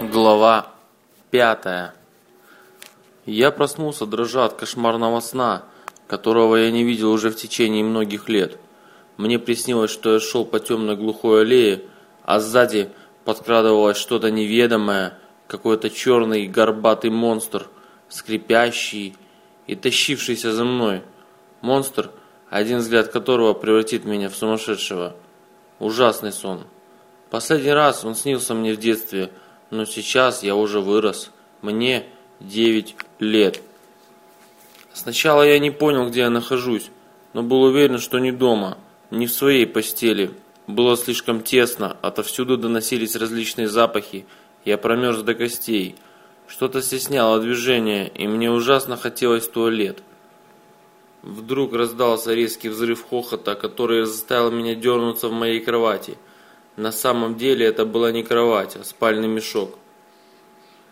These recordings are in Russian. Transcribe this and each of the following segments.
Глава пятая. Я проснулся, дрожа от кошмарного сна, которого я не видел уже в течение многих лет. Мне приснилось, что я шел по темной глухой аллее, а сзади подкрадывалось что-то неведомое, какой-то черный горбатый монстр, скрипящий и тащившийся за мной. Монстр, один взгляд которого превратит меня в сумасшедшего. Ужасный сон. Последний раз он снился мне в детстве, но сейчас я уже вырос. Мне 9 лет. Сначала я не понял, где я нахожусь, но был уверен, что не дома, не в своей постели. Было слишком тесно, отовсюду доносились различные запахи, я промерз до костей. Что-то стесняло движение, и мне ужасно хотелось в туалет. Вдруг раздался резкий взрыв хохота, который заставил меня дернуться в моей кровати. На самом деле это была не кровать, а спальный мешок.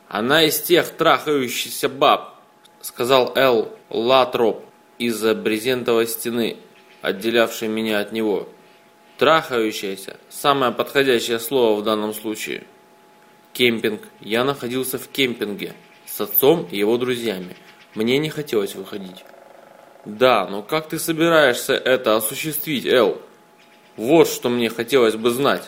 «Она из тех трахающихся баб», — сказал Эл Латроп из-за брезентовой стены, отделявшей меня от него. «Трахающаяся» – самое подходящее слово в данном случае. Кемпинг. Я находился в кемпинге с отцом и его друзьями. Мне не хотелось выходить. Да, но как ты собираешься это осуществить, Эл? Вот что мне хотелось бы знать.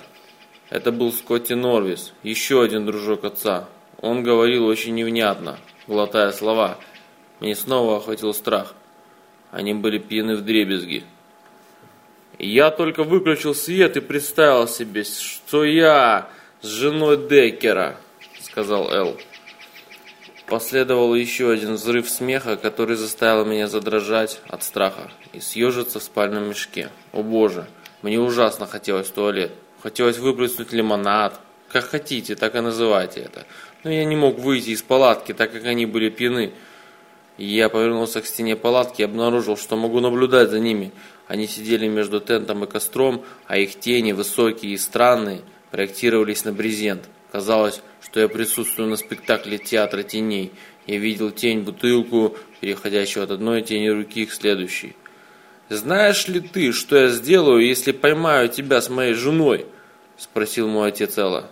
Это был Скотти Норвис, еще один дружок отца. Он говорил очень невнятно, глотая слова. Мне снова охватил страх. Они были пьяны в дребезги. Я только выключил свет и представил себе, что я с женой Деккера, сказал Эл. Последовал еще один взрыв смеха, который заставил меня задрожать от страха и съежиться в спальном мешке. О боже, мне ужасно хотелось в туалет. Хотелось выплеснуть лимонад. Как хотите, так и называйте это. Но я не мог выйти из палатки, так как они были пьяны. Я повернулся к стене палатки и обнаружил, что могу наблюдать за ними. Они сидели между тентом и костром, а их тени, высокие и странные, проектировались на брезент. Казалось, что я присутствую на спектакле театра теней. Я видел тень-бутылку, переходящую от одной тени руки к следующей. «Знаешь ли ты, что я сделаю, если поймаю тебя с моей женой?» – спросил мой отец Элла.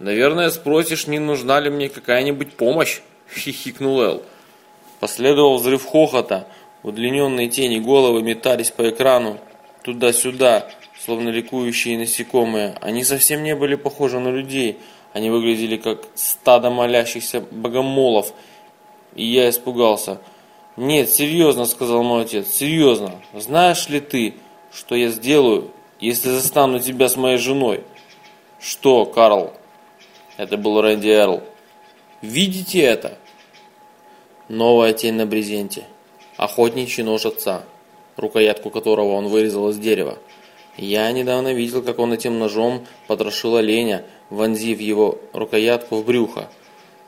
«Наверное, спросишь, не нужна ли мне какая-нибудь помощь?» – хихикнул Эл. Последовал взрыв хохота. Удлиненные тени головы метались по экрану туда-сюда, словно ликующие насекомые. Они совсем не были похожи на людей – они выглядели как стадо молящихся богомолов, и я испугался. «Нет, серьезно», — сказал мой отец, — «серьезно. Знаешь ли ты, что я сделаю, если застану тебя с моей женой?» «Что, Карл?» Это был Рэнди Эрл. «Видите это?» Новая тень на брезенте. Охотничий нож отца, рукоятку которого он вырезал из дерева. Я недавно видел, как он этим ножом потрошил оленя, вонзив его рукоятку в брюхо.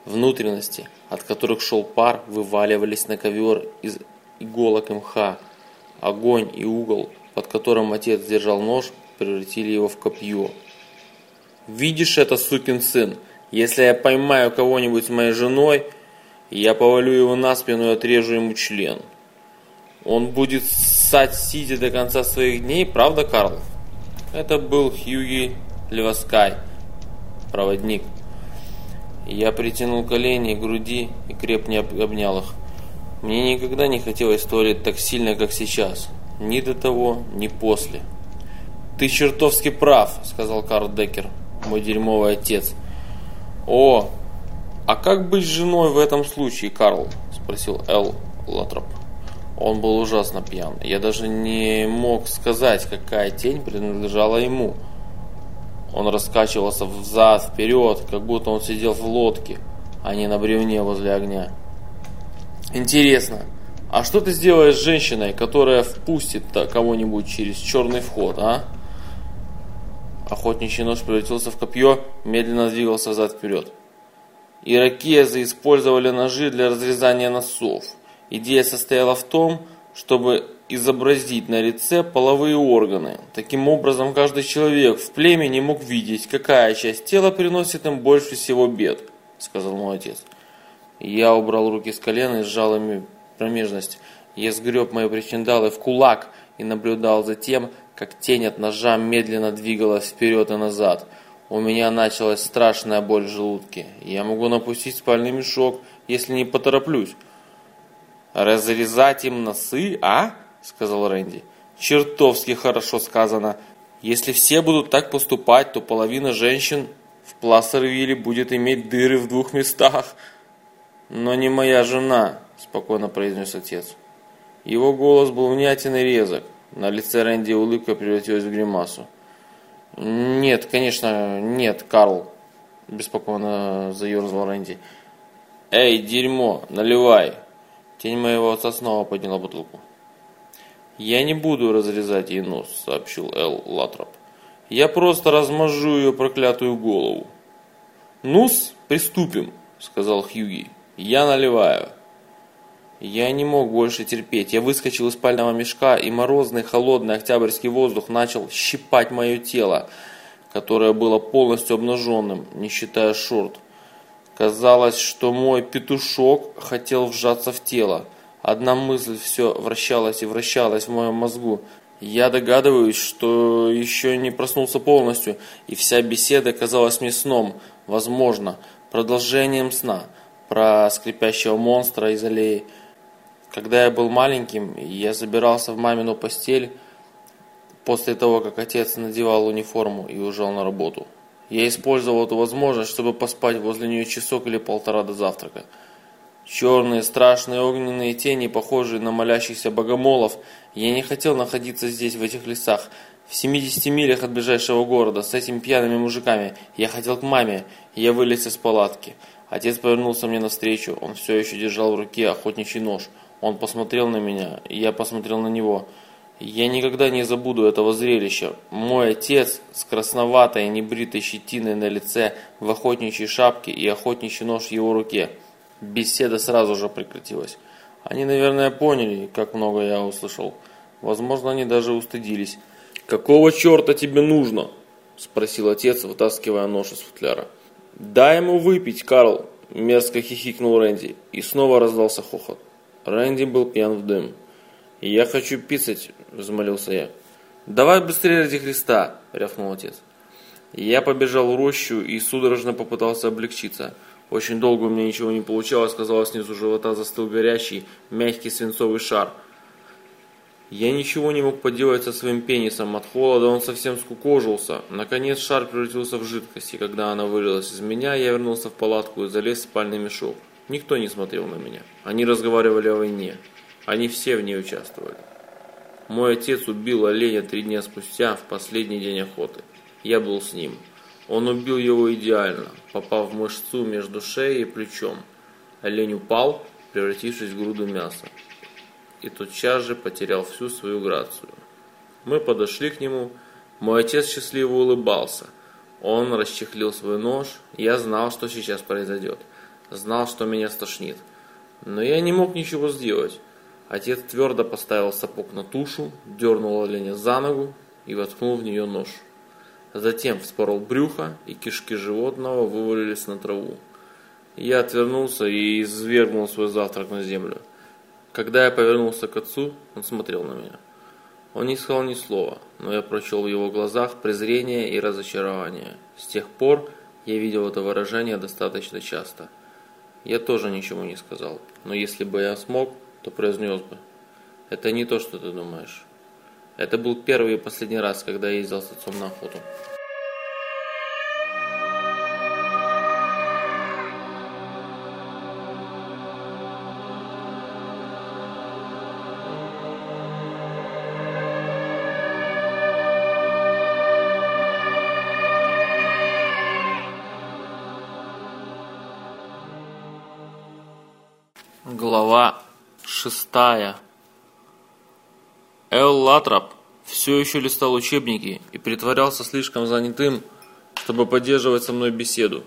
Внутренности, от которых шел пар, вываливались на ковер из иголок мха. Огонь и угол, под которым отец держал нож, превратили его в копье. «Видишь это, сукин сын? Если я поймаю кого-нибудь с моей женой, я повалю его на спину и отрежу ему член». Он будет ссать сидя до конца своих дней, правда, Карл? Это был Хьюги Леваскай, проводник. Я притянул колени к груди и крепко обнял их. Мне никогда не хотелось туалет так сильно, как сейчас. Ни до того, ни после. «Ты чертовски прав», — сказал Карл Деккер, мой дерьмовый отец. «О, а как быть с женой в этом случае, Карл?» — спросил Эл Латроп. Он был ужасно пьян. Я даже не мог сказать, какая тень принадлежала ему. Он раскачивался взад, вперед, как будто он сидел в лодке, а не на бревне возле огня. Интересно, а что ты сделаешь с женщиной, которая впустит кого-нибудь через черный вход, а? Охотничий нож превратился в копье, медленно двигался взад-вперед. Иракезы использовали ножи для разрезания носов. Идея состояла в том, чтобы изобразить на лице половые органы. Таким образом, каждый человек в племени мог видеть, какая часть тела приносит им больше всего бед, сказал мой отец. Я убрал руки с колена и сжал ими промежность. Я сгреб мои причиндалы в кулак и наблюдал за тем, как тень от ножа медленно двигалась вперед и назад. У меня началась страшная боль в желудке. Я могу напустить спальный мешок, если не потороплюсь. «Разрезать им носы, а?» – сказал Рэнди. «Чертовски хорошо сказано. Если все будут так поступать, то половина женщин в Плассервилле будет иметь дыры в двух местах». «Но не моя жена», – спокойно произнес отец. Его голос был внятен и резок. На лице Рэнди улыбка превратилась в гримасу. «Нет, конечно, нет, Карл», – беспокойно заерзал Рэнди. «Эй, дерьмо, наливай!» Тень моего отца снова подняла бутылку. «Я не буду разрезать ей нос», – сообщил Эл Латроп. «Я просто размажу ее проклятую голову». «Ну-с, приступим», – сказал Хьюги. «Я наливаю». Я не мог больше терпеть. Я выскочил из спального мешка, и морозный, холодный октябрьский воздух начал щипать мое тело, которое было полностью обнаженным, не считая шорт. Казалось, что мой петушок хотел вжаться в тело. Одна мысль все вращалась и вращалась в моем мозгу. Я догадываюсь, что еще не проснулся полностью, и вся беседа казалась мне сном, возможно, продолжением сна про скрипящего монстра из аллеи. Когда я был маленьким, я забирался в мамину постель после того, как отец надевал униформу и уезжал на работу. Я использовал эту возможность, чтобы поспать возле нее часок или полтора до завтрака. Черные, страшные огненные тени, похожие на молящихся богомолов. Я не хотел находиться здесь, в этих лесах, в 70 милях от ближайшего города, с этими пьяными мужиками. Я хотел к маме. Я вылез из палатки. Отец повернулся мне навстречу. Он все еще держал в руке охотничий нож. Он посмотрел на меня, и я посмотрел на него. Я никогда не забуду этого зрелища. Мой отец с красноватой небритой щетиной на лице, в охотничьей шапке и охотничий нож в его руке. Беседа сразу же прекратилась. Они, наверное, поняли, как много я услышал. Возможно, они даже устыдились. «Какого черта тебе нужно?» – спросил отец, вытаскивая нож из футляра. «Дай ему выпить, Карл!» – мерзко хихикнул Рэнди. И снова раздался хохот. Рэнди был пьян в дым. «Я хочу писать», – взмолился я. «Давай быстрее ради Христа», – рявкнул отец. Я побежал в рощу и судорожно попытался облегчиться. Очень долго у меня ничего не получалось, казалось, снизу живота застыл горячий, мягкий свинцовый шар. Я ничего не мог поделать со своим пенисом, от холода он совсем скукожился. Наконец шар превратился в жидкость, и когда она вылилась из меня, я вернулся в палатку и залез в спальный мешок. Никто не смотрел на меня. Они разговаривали о войне. Они все в ней участвовали. Мой отец убил оленя три дня спустя, в последний день охоты. Я был с ним. Он убил его идеально, попав в мышцу между шеей и плечом. Олень упал, превратившись в груду мяса. И тотчас же потерял всю свою грацию. Мы подошли к нему. Мой отец счастливо улыбался. Он расчехлил свой нож. Я знал, что сейчас произойдет знал, что меня стошнит. Но я не мог ничего сделать. Отец твердо поставил сапог на тушу, дернул оленя за ногу и воткнул в нее нож. Затем вспорол брюхо, и кишки животного вывалились на траву. Я отвернулся и извергнул свой завтрак на землю. Когда я повернулся к отцу, он смотрел на меня. Он не сказал ни слова, но я прочел в его глазах презрение и разочарование. С тех пор я видел это выражение достаточно часто – я тоже ничего не сказал, но если бы я смог, то произнес бы. Это не то, что ты думаешь. Это был первый и последний раз, когда я ездил с отцом на охоту. Глава шестая. Эл Латрап все еще листал учебники и притворялся слишком занятым, чтобы поддерживать со мной беседу.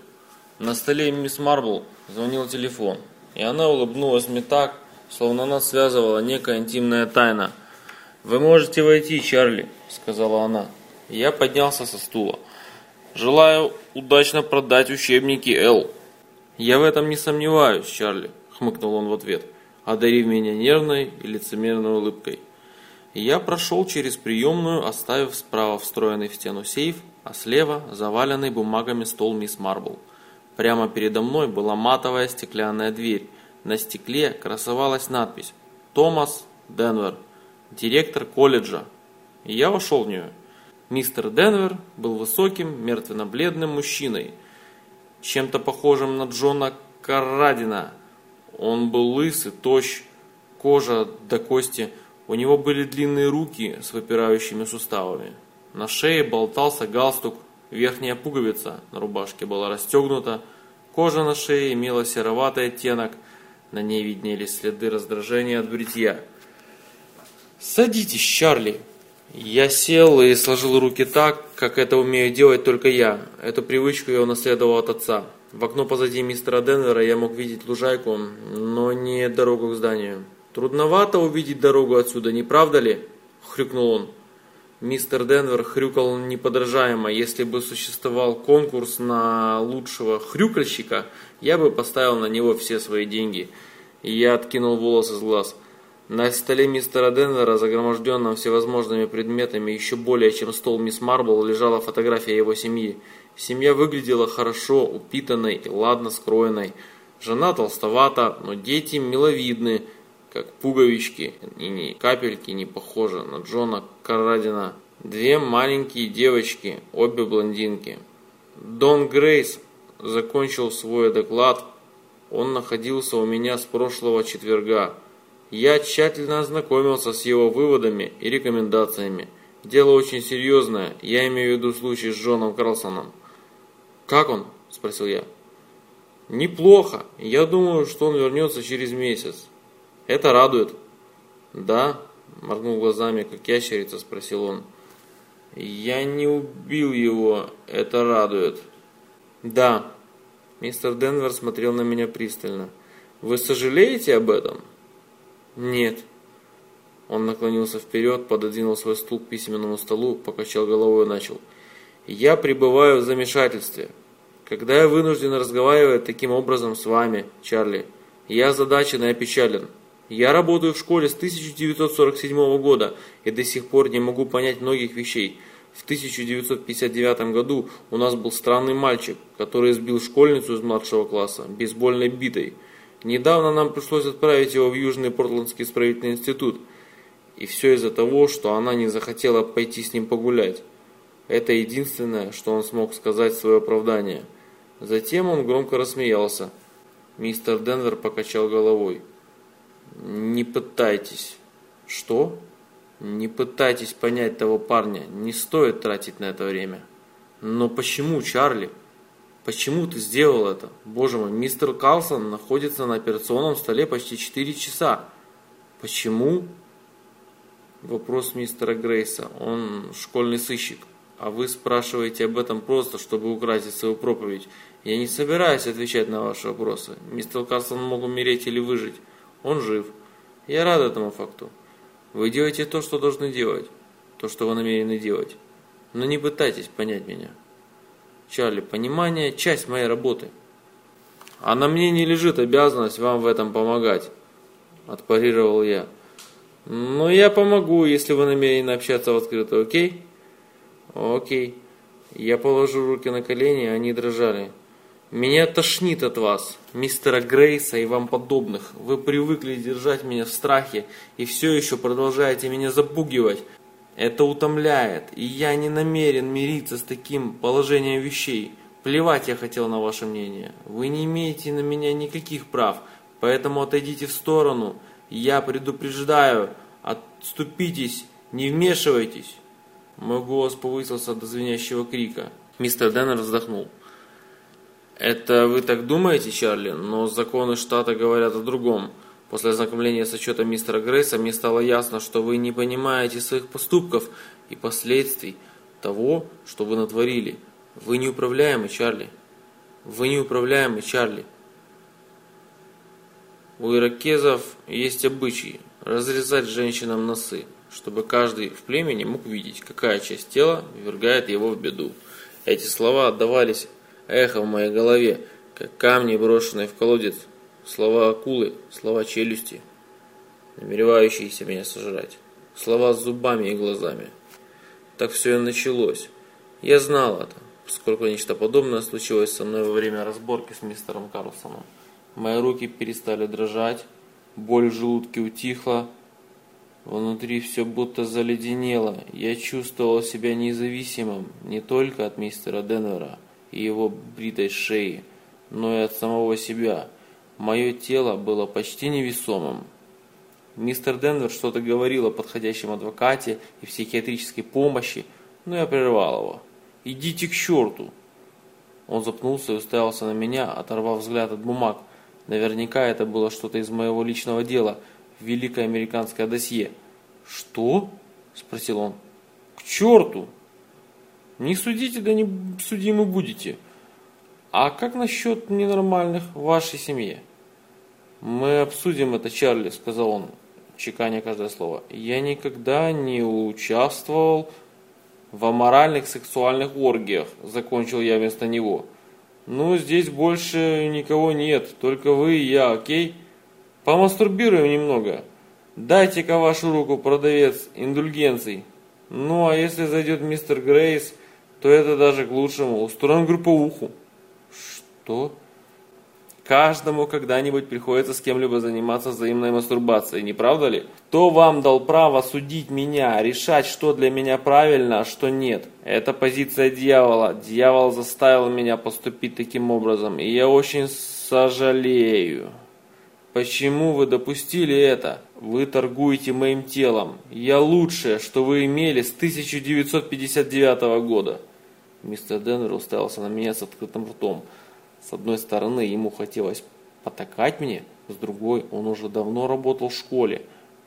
На столе мисс Марбл звонил телефон, и она улыбнулась мне так, словно нас связывала некая интимная тайна. «Вы можете войти, Чарли», — сказала она. Я поднялся со стула. «Желаю удачно продать учебники, Эл». «Я в этом не сомневаюсь, Чарли», хмыкнул он в ответ. Одарив меня нервной и лицемерной улыбкой. Я прошел через приемную, оставив справа встроенный в стену сейф, а слева заваленный бумагами стол мисс Марбл. Прямо передо мной была матовая стеклянная дверь. На стекле красовалась надпись «Томас Денвер, директор колледжа». И я вошел в нее. Мистер Денвер был высоким, мертвенно-бледным мужчиной, чем-то похожим на Джона Каррадина. Он был лысый, тощ, кожа до кости. У него были длинные руки с выпирающими суставами. На шее болтался галстук, верхняя пуговица на рубашке была расстегнута, кожа на шее имела сероватый оттенок, на ней виднелись следы раздражения от бритья. «Садитесь, Чарли!» Я сел и сложил руки так, как это умею делать только я. Эту привычку я унаследовал от отца. В окно позади мистера Денвера я мог видеть лужайку, но не дорогу к зданию. «Трудновато увидеть дорогу отсюда, не правда ли?» – хрюкнул он. Мистер Денвер хрюкал неподражаемо. Если бы существовал конкурс на лучшего хрюкальщика, я бы поставил на него все свои деньги. Я откинул волосы с глаз – на столе мистера Денвера, загроможденном всевозможными предметами, еще более чем стол мисс Марбл, лежала фотография его семьи. Семья выглядела хорошо, упитанной и ладно скроенной. Жена толстовата, но дети миловидны, как пуговички, и ни капельки не похожи на Джона Каррадина. Две маленькие девочки, обе блондинки. Дон Грейс закончил свой доклад. Он находился у меня с прошлого четверга. Я тщательно ознакомился с его выводами и рекомендациями. Дело очень серьезное, я имею в виду случай с Джоном Карлсоном. «Как он?» – спросил я. «Неплохо. Я думаю, что он вернется через месяц. Это радует». «Да?» – моргнул глазами, как ящерица, спросил он. «Я не убил его. Это радует». «Да». Мистер Денвер смотрел на меня пристально. «Вы сожалеете об этом?» «Нет». Он наклонился вперед, пододвинул свой стул к письменному столу, покачал головой и начал. «Я пребываю в замешательстве. Когда я вынужден разговаривать таким образом с вами, Чарли, я озадачен и опечален. Я работаю в школе с 1947 года и до сих пор не могу понять многих вещей. В 1959 году у нас был странный мальчик, который сбил школьницу из младшего класса бейсбольной битой – Недавно нам пришлось отправить его в Южный Портландский исправительный институт. И все из-за того, что она не захотела пойти с ним погулять. Это единственное, что он смог сказать в свое оправдание. Затем он громко рассмеялся. Мистер Денвер покачал головой. «Не пытайтесь». «Что?» «Не пытайтесь понять того парня. Не стоит тратить на это время». «Но почему, Чарли?» Почему ты сделал это? Боже мой, мистер Карлсон находится на операционном столе почти 4 часа. Почему? Вопрос мистера Грейса. Он школьный сыщик. А вы спрашиваете об этом просто, чтобы украсить свою проповедь. Я не собираюсь отвечать на ваши вопросы. Мистер Карлсон мог умереть или выжить. Он жив. Я рад этому факту. Вы делаете то, что должны делать. То, что вы намерены делать. Но не пытайтесь понять меня. Чарли, понимание – часть моей работы. А на мне не лежит обязанность вам в этом помогать, отпарировал я. Но я помогу, если вы намерены общаться в открытую, окей? Окей. Я положу руки на колени, они дрожали. Меня тошнит от вас, мистера Грейса и вам подобных. Вы привыкли держать меня в страхе и все еще продолжаете меня запугивать. Это утомляет, и я не намерен мириться с таким положением вещей. Плевать я хотел на ваше мнение. Вы не имеете на меня никаких прав, поэтому отойдите в сторону. Я предупреждаю, отступитесь, не вмешивайтесь. Мой голос повысился до звенящего крика. Мистер Деннер вздохнул. Это вы так думаете, Чарли, но законы штата говорят о другом. После ознакомления с отчетом мистера Грейса мне стало ясно, что вы не понимаете своих поступков и последствий того, что вы натворили. Вы неуправляемый, Чарли. Вы неуправляемый, Чарли. У иракезов есть обычай разрезать женщинам носы, чтобы каждый в племени мог видеть, какая часть тела ввергает его в беду. Эти слова отдавались эхо в моей голове, как камни, брошенные в колодец слова акулы, слова челюсти. намеревающиеся меня сожрать. Слова с зубами и глазами. Так все и началось. Я знал это, поскольку нечто подобное случилось со мной во время разборки с мистером Карлсоном. Мои руки перестали дрожать, боль в желудке утихла, внутри все будто заледенело. Я чувствовал себя независимым не только от мистера Денвера и его бритой шеи, но и от самого себя. Мое тело было почти невесомым. Мистер Денвер что-то говорил о подходящем адвокате и психиатрической помощи, но я прервал его. «Идите к черту!» Он запнулся и уставился на меня, оторвав взгляд от бумаг. Наверняка это было что-то из моего личного дела, великое американское досье. «Что?» – спросил он. «К черту! Не судите, да не судимы будете. А как насчет ненормальных в вашей семье?» «Мы обсудим это, Чарли», – сказал он, чеканя каждое слово. «Я никогда не участвовал в аморальных сексуальных оргиях», – закончил я вместо него. «Ну, здесь больше никого нет, только вы и я, окей? Помастурбируем немного. Дайте-ка вашу руку, продавец индульгенций. Ну, а если зайдет мистер Грейс, то это даже к лучшему. Устроим групповуху». «Что?» Каждому когда-нибудь приходится с кем-либо заниматься взаимной мастурбацией, не правда ли? Кто вам дал право судить меня, решать, что для меня правильно, а что нет? Это позиция дьявола. Дьявол заставил меня поступить таким образом, и я очень сожалею. Почему вы допустили это? Вы торгуете моим телом. Я лучшее, что вы имели с 1959 года. Мистер Денвер уставился на меня с открытым ртом. С одной стороны, ему хотелось потакать мне, с другой, он уже давно работал в школе,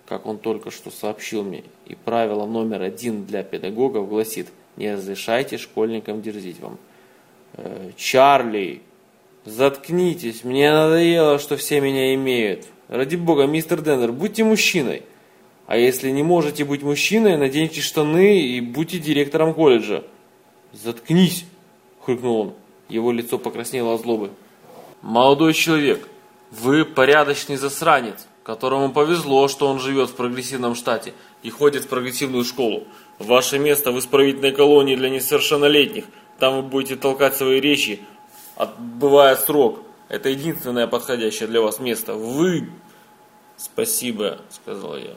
как он только что сообщил мне. И правило номер один для педагогов гласит, не разрешайте школьникам дерзить вам. Э, Чарли, заткнитесь, мне надоело, что все меня имеют. Ради бога, мистер Деннер, будьте мужчиной. А если не можете быть мужчиной, наденьте штаны и будьте директором колледжа. Заткнись, хрюкнул он. Его лицо покраснело от злобы. «Молодой человек, вы порядочный засранец, которому повезло, что он живет в прогрессивном штате и ходит в прогрессивную школу. Ваше место в исправительной колонии для несовершеннолетних. Там вы будете толкать свои речи, отбывая срок. Это единственное подходящее для вас место. Вы...» «Спасибо», — сказал я.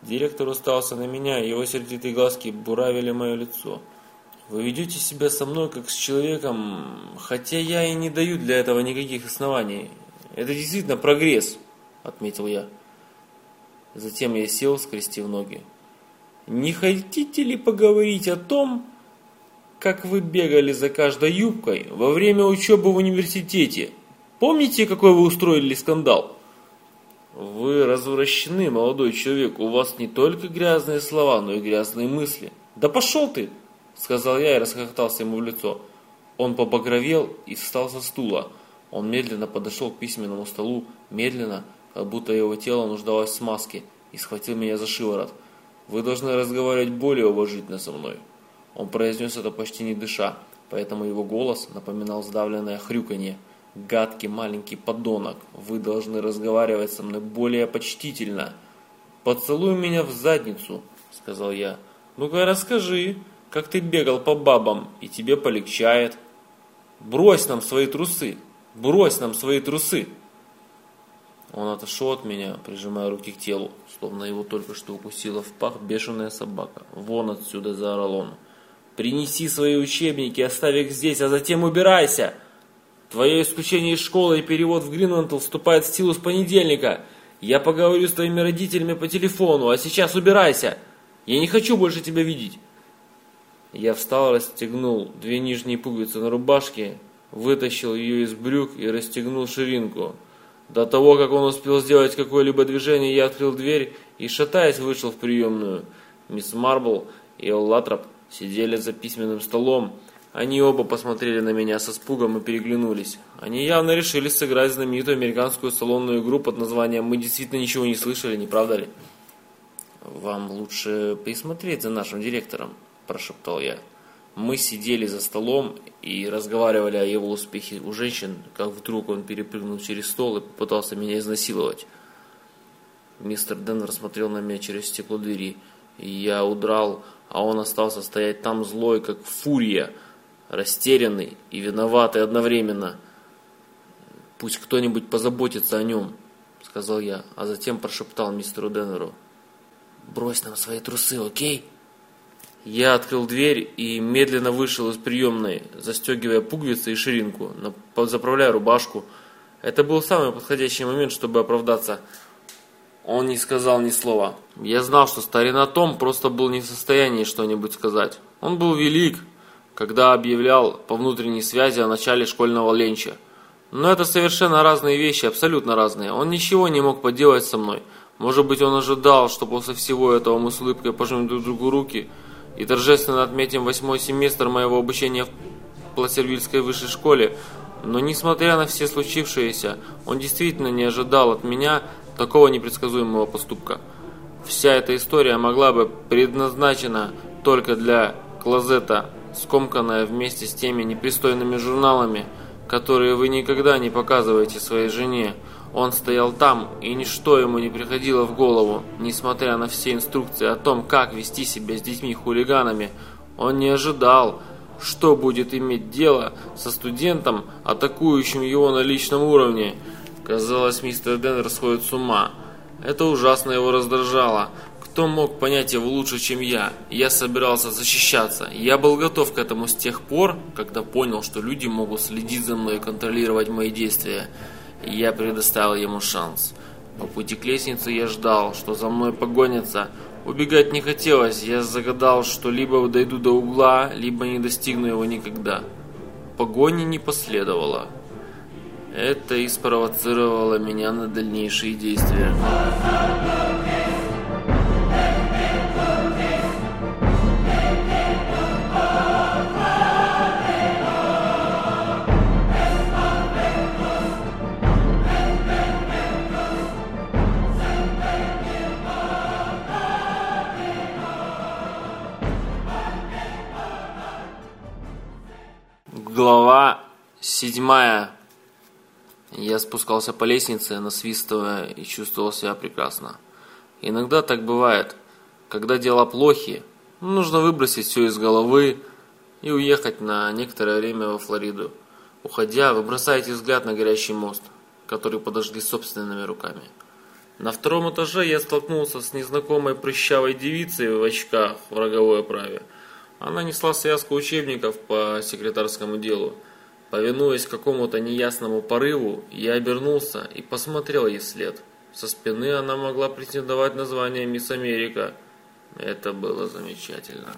Директор устался на меня, его сердитые глазки буравили мое лицо. Вы ведете себя со мной как с человеком, хотя я и не даю для этого никаких оснований. Это действительно прогресс, отметил я. Затем я сел, скрестив ноги. Не хотите ли поговорить о том, как вы бегали за каждой юбкой во время учебы в университете? Помните, какой вы устроили скандал? Вы развращены, молодой человек. У вас не только грязные слова, но и грязные мысли. Да пошел ты! Сказал я и расхохотался ему в лицо. Он побагровел и встал со стула. Он медленно подошел к письменному столу, медленно, как будто его тело нуждалось в смазке, и схватил меня за шиворот. «Вы должны разговаривать более уважительно со мной». Он произнес это почти не дыша, поэтому его голос напоминал сдавленное хрюканье. «Гадкий маленький подонок, вы должны разговаривать со мной более почтительно». «Поцелуй меня в задницу», — сказал я. «Ну-ка расскажи», как ты бегал по бабам, и тебе полегчает. Брось нам свои трусы, брось нам свои трусы. Он отошел от меня, прижимая руки к телу, словно его только что укусила в пах бешеная собака. «Вон отсюда!» – заорал он. «Принеси свои учебники, оставь их здесь, а затем убирайся! Твое исключение из школы и перевод в Гринландл вступает в силу с понедельника. Я поговорю с твоими родителями по телефону, а сейчас убирайся! Я не хочу больше тебя видеть!» Я встал, расстегнул две нижние пуговицы на рубашке, вытащил ее из брюк и расстегнул ширинку. До того, как он успел сделать какое-либо движение, я открыл дверь и, шатаясь, вышел в приемную. Мисс Марбл и Оллатроп сидели за письменным столом. Они оба посмотрели на меня со спугом и переглянулись. Они явно решили сыграть знаменитую американскую салонную игру под названием «Мы действительно ничего не слышали, не правда ли?» «Вам лучше присмотреть за нашим директором», – прошептал я. Мы сидели за столом и разговаривали о его успехе у женщин, как вдруг он перепрыгнул через стол и попытался меня изнасиловать. Мистер Денвер смотрел на меня через стекло двери. Я удрал, а он остался стоять там злой, как фурия, растерянный и виноватый одновременно. «Пусть кто-нибудь позаботится о нем», — сказал я, а затем прошептал мистеру Денверу. «Брось нам свои трусы, окей?» Я открыл дверь и медленно вышел из приемной, застегивая пуговицы и ширинку, заправляя рубашку. Это был самый подходящий момент, чтобы оправдаться. Он не сказал ни слова. Я знал, что старина Том просто был не в состоянии что-нибудь сказать. Он был велик, когда объявлял по внутренней связи о начале школьного ленча. Но это совершенно разные вещи, абсолютно разные. Он ничего не мог поделать со мной. Может быть, он ожидал, что после всего этого мы с улыбкой пожмем друг другу руки и торжественно отметим восьмой семестр моего обучения в Пласервильской высшей школе. Но несмотря на все случившееся, он действительно не ожидал от меня такого непредсказуемого поступка. Вся эта история могла бы предназначена только для клозета, скомканная вместе с теми непристойными журналами, которые вы никогда не показываете своей жене. Он стоял там, и ничто ему не приходило в голову, несмотря на все инструкции о том, как вести себя с детьми-хулиганами. Он не ожидал, что будет иметь дело со студентом, атакующим его на личном уровне. Казалось, мистер Денвер сходит с ума. Это ужасно его раздражало. Кто мог понять его лучше, чем я? Я собирался защищаться. Я был готов к этому с тех пор, когда понял, что люди могут следить за мной и контролировать мои действия. Я предоставил ему шанс. По пути к лестнице я ждал, что за мной погонятся. Убегать не хотелось. Я загадал, что либо дойду до угла, либо не достигну его никогда. Погони не последовало. Это и спровоцировало меня на дальнейшие действия. Глава седьмая. Я спускался по лестнице, насвистывая и чувствовал себя прекрасно. Иногда так бывает. Когда дела плохи, нужно выбросить все из головы и уехать на некоторое время во Флориду. Уходя, вы бросаете взгляд на горящий мост, который подожгли собственными руками. На втором этаже я столкнулся с незнакомой прыщавой девицей в очках в роговой оправе. Она несла связку учебников по секретарскому делу. Повинуясь какому-то неясному порыву, я обернулся и посмотрел ей вслед. Со спины она могла претендовать на звание Мисс Америка. Это было замечательно.